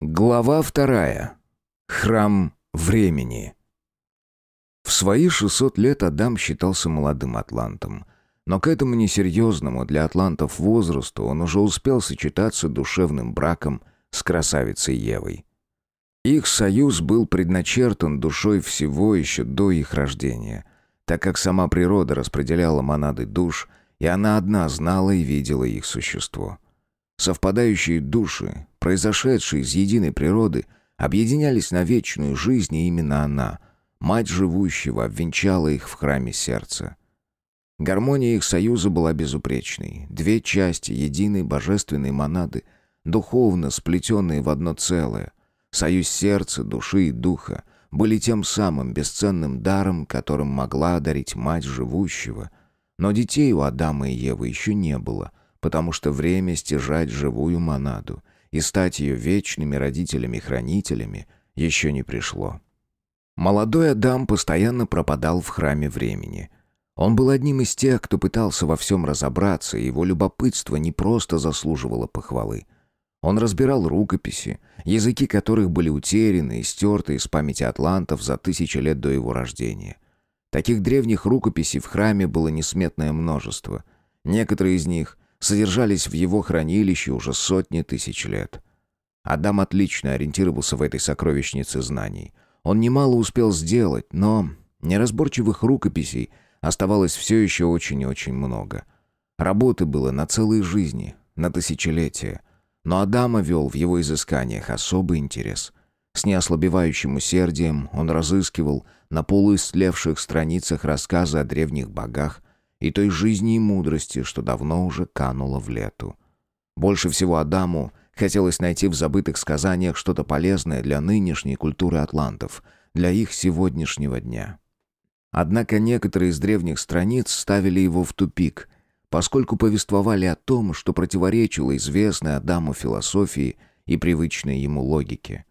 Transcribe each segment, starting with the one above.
Глава вторая. Храм времени. В свои 600 лет Адам считался молодым атлантом. Но к этому несерьезному для атлантов возрасту он уже успел сочетаться душевным браком с красавицей Евой. Их союз был предначертан душой всего еще до их рождения, так как сама природа распределяла монады душ, и она одна знала и видела их существо. Совпадающие души, произошедшие из единой природы, объединялись на вечную жизнь, и именно она, мать живущего, обвенчала их в храме сердца. Гармония их союза была безупречной. Две части единой божественной монады, духовно сплетенные в одно целое. Союз сердца, души и духа были тем самым бесценным даром, которым могла одарить мать живущего. Но детей у Адама и Евы еще не было — потому что время стяжать живую монаду и стать ее вечными родителями-хранителями еще не пришло. Молодой Адам постоянно пропадал в храме времени. Он был одним из тех, кто пытался во всем разобраться, и его любопытство не просто заслуживало похвалы. Он разбирал рукописи, языки которых были утеряны и стерты из памяти атлантов за тысячи лет до его рождения. Таких древних рукописей в храме было несметное множество. Некоторые из них содержались в его хранилище уже сотни тысяч лет. Адам отлично ориентировался в этой сокровищнице знаний. Он немало успел сделать, но неразборчивых рукописей оставалось все еще очень и очень много. Работы было на целые жизни, на тысячелетия. Но Адама вел в его изысканиях особый интерес. С неослабевающим усердием он разыскивал на полуистлевших страницах рассказы о древних богах, и той жизни и мудрости, что давно уже кануло в лету. Больше всего Адаму хотелось найти в забытых сказаниях что-то полезное для нынешней культуры атлантов, для их сегодняшнего дня. Однако некоторые из древних страниц ставили его в тупик, поскольку повествовали о том, что противоречило известной Адаму философии и привычной ему логике.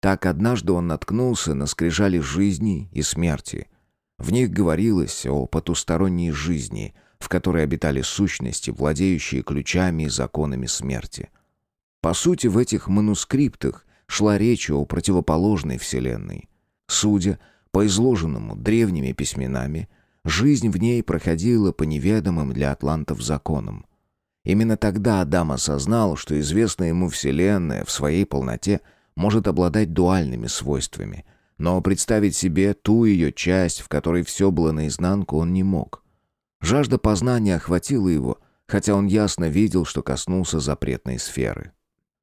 Так однажды он наткнулся на скрижали жизни и смерти — в них говорилось о потусторонней жизни, в которой обитали сущности, владеющие ключами и законами смерти. По сути, в этих манускриптах шла речь о противоположной вселенной. Судя по изложенному древними письменами, жизнь в ней проходила по неведомым для атлантов законам. Именно тогда Адам осознал, что известная ему вселенная в своей полноте может обладать дуальными свойствами – но представить себе ту ее часть, в которой все было наизнанку, он не мог. Жажда познания охватила его, хотя он ясно видел, что коснулся запретной сферы.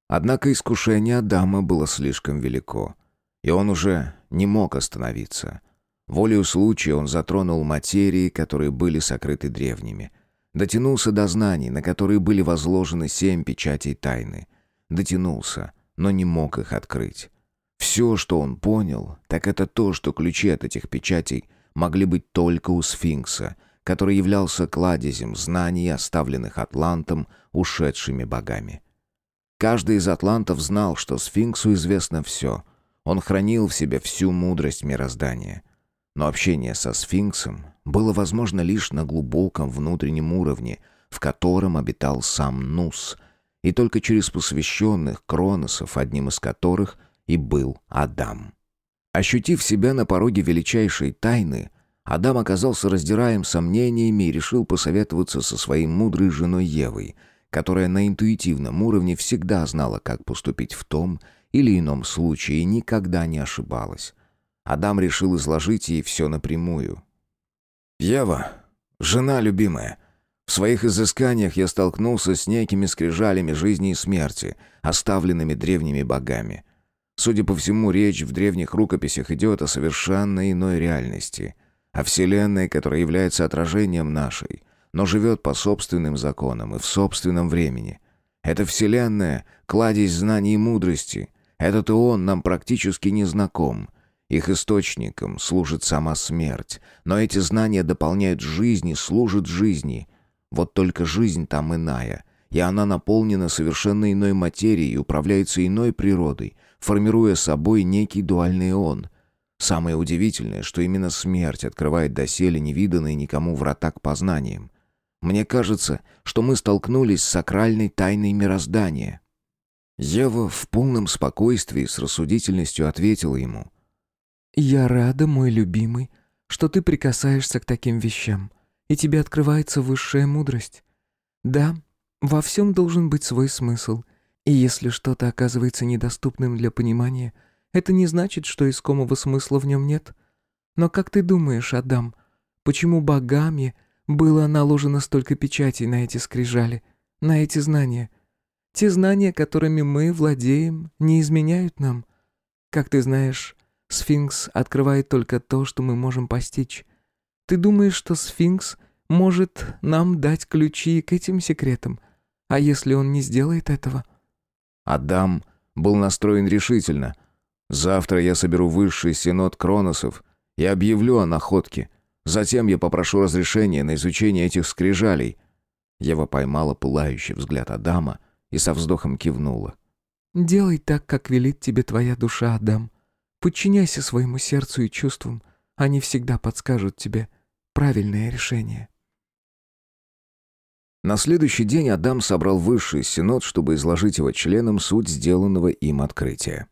Однако искушение Адама было слишком велико, и он уже не мог остановиться. Волею случая он затронул материи, которые были сокрыты древними. Дотянулся до знаний, на которые были возложены семь печатей тайны. Дотянулся, но не мог их открыть. Все, что он понял, так это то, что ключи от этих печатей могли быть только у сфинкса, который являлся кладезем знаний, оставленных атлантом, ушедшими богами. Каждый из атлантов знал, что сфинксу известно все. Он хранил в себе всю мудрость мироздания. Но общение со сфинксом было возможно лишь на глубоком внутреннем уровне, в котором обитал сам Нус, и только через посвященных кроносов, одним из которых и был Адам. Ощутив себя на пороге величайшей тайны, Адам оказался раздираем сомнениями и решил посоветоваться со своей мудрой женой Евой, которая на интуитивном уровне всегда знала, как поступить в том или ином случае и никогда не ошибалась. Адам решил изложить ей все напрямую. «Ева, жена любимая, в своих изысканиях я столкнулся с некими скрижалями жизни и смерти, оставленными древними богами. Судя по всему, речь в древних рукописях идет о совершенно иной реальности, о Вселенной, которая является отражением нашей, но живет по собственным законам и в собственном времени. Эта Вселенная — кладезь знаний и мудрости. Этот ион нам практически не знаком. Их источником служит сама смерть, но эти знания дополняют жизнь и служат жизни. Вот только жизнь там иная, и она наполнена совершенно иной материей и управляется иной природой — формируя собой некий дуальный он. Самое удивительное, что именно смерть открывает доселе невиданные никому врата к познаниям. Мне кажется, что мы столкнулись с сакральной тайной мироздания. Ева в полном спокойствии с рассудительностью ответила ему. «Я рада, мой любимый, что ты прикасаешься к таким вещам, и тебе открывается высшая мудрость. Да, во всем должен быть свой смысл, и если что-то оказывается недоступным для понимания, это не значит, что искомого смысла в нем нет. Но как ты думаешь, Адам, почему богами было наложено столько печатей на эти скрижали, на эти знания? Те знания, которыми мы владеем, не изменяют нам. Как ты знаешь, сфинкс открывает только то, что мы можем постичь. Ты думаешь, что сфинкс может нам дать ключи к этим секретам? А если он не сделает этого? Адам был настроен решительно. Завтра я соберу высший синод кроносов и объявлю о находке. Затем я попрошу разрешения на изучение этих скрижалей. Ева поймала пылающий взгляд Адама и со вздохом кивнула. «Делай так, как велит тебе твоя душа, Адам. Подчиняйся своему сердцу и чувствам. Они всегда подскажут тебе правильное решение». На следующий день Адам собрал высший синод, чтобы изложить его членам суть сделанного им открытия.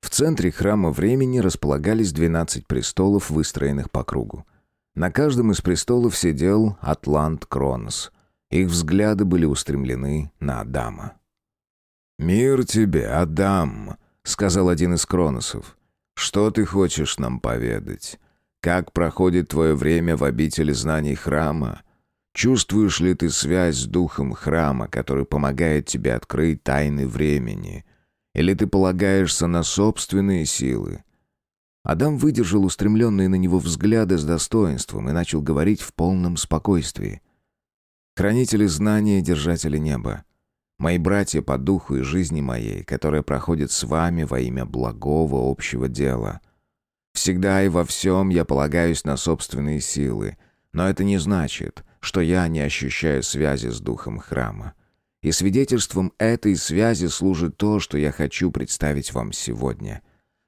В центре храма времени располагались 12 престолов, выстроенных по кругу. На каждом из престолов сидел Атлант Кронос. Их взгляды были устремлены на Адама. «Мир тебе, Адам», — сказал один из Кроносов. «Что ты хочешь нам поведать? Как проходит твое время в обители знаний храма? Чувствуешь ли ты связь с духом храма, который помогает тебе открыть тайны времени? Или ты полагаешься на собственные силы? Адам выдержал устремленные на него взгляды с достоинством и начал говорить в полном спокойствии. «Хранители знания, держатели неба, мои братья по духу и жизни моей, которая проходит с вами во имя благого общего дела. Всегда и во всем я полагаюсь на собственные силы, но это не значит, что я не ощущаю связи с духом храма. И свидетельством этой связи служит то, что я хочу представить вам сегодня.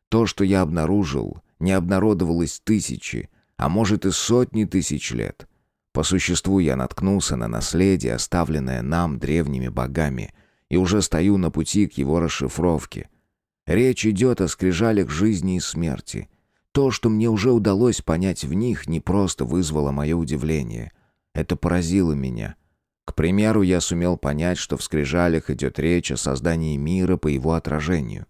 То, что я обнаружил, не обнародовалось тысячи, а может и сотни тысяч лет. По существу я наткнулся на наследие, оставленное нам древними богами, и уже стою на пути к его расшифровке. Речь идет о скрижалях жизни и смерти. То, что мне уже удалось понять в них, не просто вызвало мое удивление. Это поразило меня. К примеру, я сумел понять, что в скрижалях идет речь о создании мира по его отражению.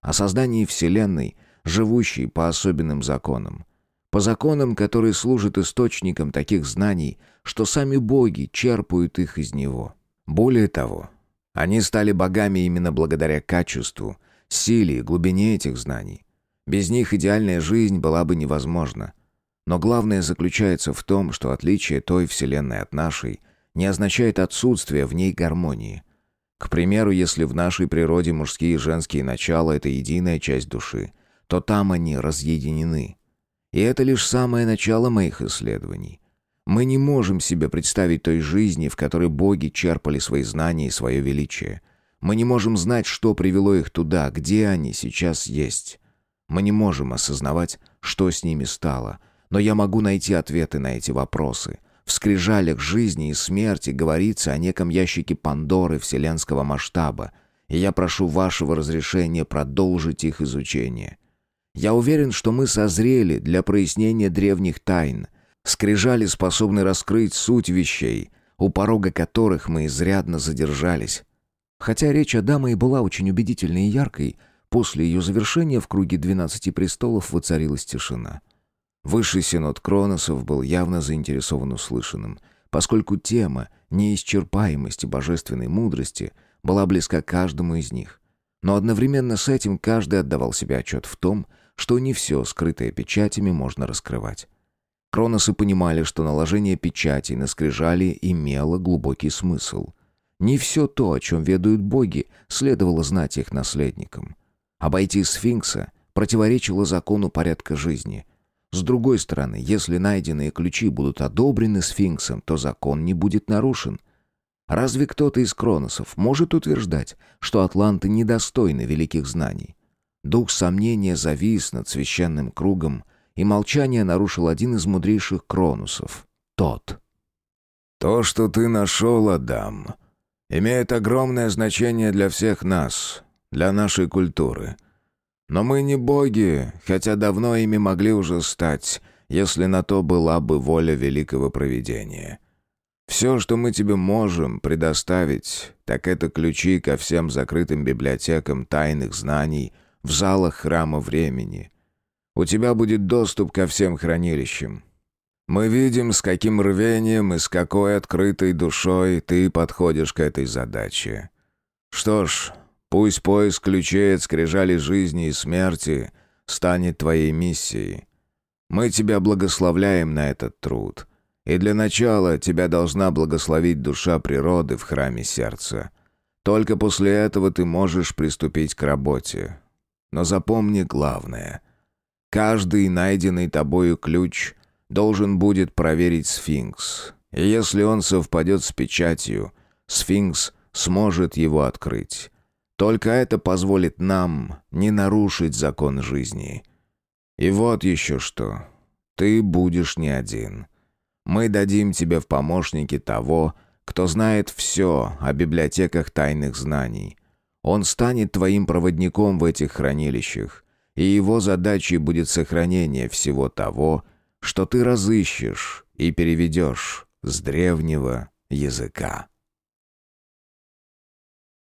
О создании Вселенной, живущей по особенным законам. По законам, которые служат источником таких знаний, что сами боги черпают их из него. Более того, они стали богами именно благодаря качеству, силе и глубине этих знаний. Без них идеальная жизнь была бы невозможна. Но главное заключается в том, что отличие той Вселенной от нашей не означает отсутствие в ней гармонии. К примеру, если в нашей природе мужские и женские начала — это единая часть души, то там они разъединены. И это лишь самое начало моих исследований. Мы не можем себе представить той жизни, в которой боги черпали свои знания и свое величие. Мы не можем знать, что привело их туда, где они сейчас есть. Мы не можем осознавать, что с ними стало — но я могу найти ответы на эти вопросы. В скрижалях жизни и смерти говорится о неком ящике Пандоры вселенского масштаба, и я прошу вашего разрешения продолжить их изучение. Я уверен, что мы созрели для прояснения древних тайн. Скрижали способны раскрыть суть вещей, у порога которых мы изрядно задержались. Хотя речь о даме и была очень убедительной и яркой, после ее завершения в круге двенадцати престолов воцарилась тишина. Высший синод Кроносов был явно заинтересован услышанным, поскольку тема неисчерпаемости божественной мудрости была близка каждому из них. Но одновременно с этим каждый отдавал себе отчет в том, что не все, скрытое печатями, можно раскрывать. Кроносы понимали, что наложение печатей на скрижали имело глубокий смысл. Не все то, о чем ведают боги, следовало знать их наследникам. Обойти сфинкса противоречило закону порядка жизни — с другой стороны, если найденные ключи будут одобрены сфинксом, то закон не будет нарушен. Разве кто-то из кроносов может утверждать, что атланты недостойны великих знаний? Дух сомнения завис над священным кругом, и молчание нарушил один из мудрейших кронусов — тот. «То, что ты нашел, Адам, имеет огромное значение для всех нас. для нашей культуры. Но мы не боги, хотя давно ими могли уже стать, если на то была бы воля великого провидения. Все, что мы тебе можем предоставить, так это ключи ко всем закрытым библиотекам тайных знаний в залах храма времени. У тебя будет доступ ко всем хранилищам. Мы видим, с каким рвением и с какой открытой душой ты подходишь к этой задаче. Что ж, пусть поиск ключей от скрижали жизни и смерти станет твоей миссией. Мы тебя благословляем на этот труд. И для начала тебя должна благословить душа природы в храме сердца. Только после этого ты можешь приступить к работе. Но запомни главное. Каждый найденный тобою ключ должен будет проверить сфинкс. И если он совпадет с печатью, сфинкс сможет его открыть. Только это позволит нам не нарушить закон жизни. И вот еще что. Ты будешь не один. Мы дадим тебе в помощники того, кто знает все о библиотеках тайных знаний. Он станет твоим проводником в этих хранилищах, и его задачей будет сохранение всего того, что ты разыщешь и переведешь с древнего языка.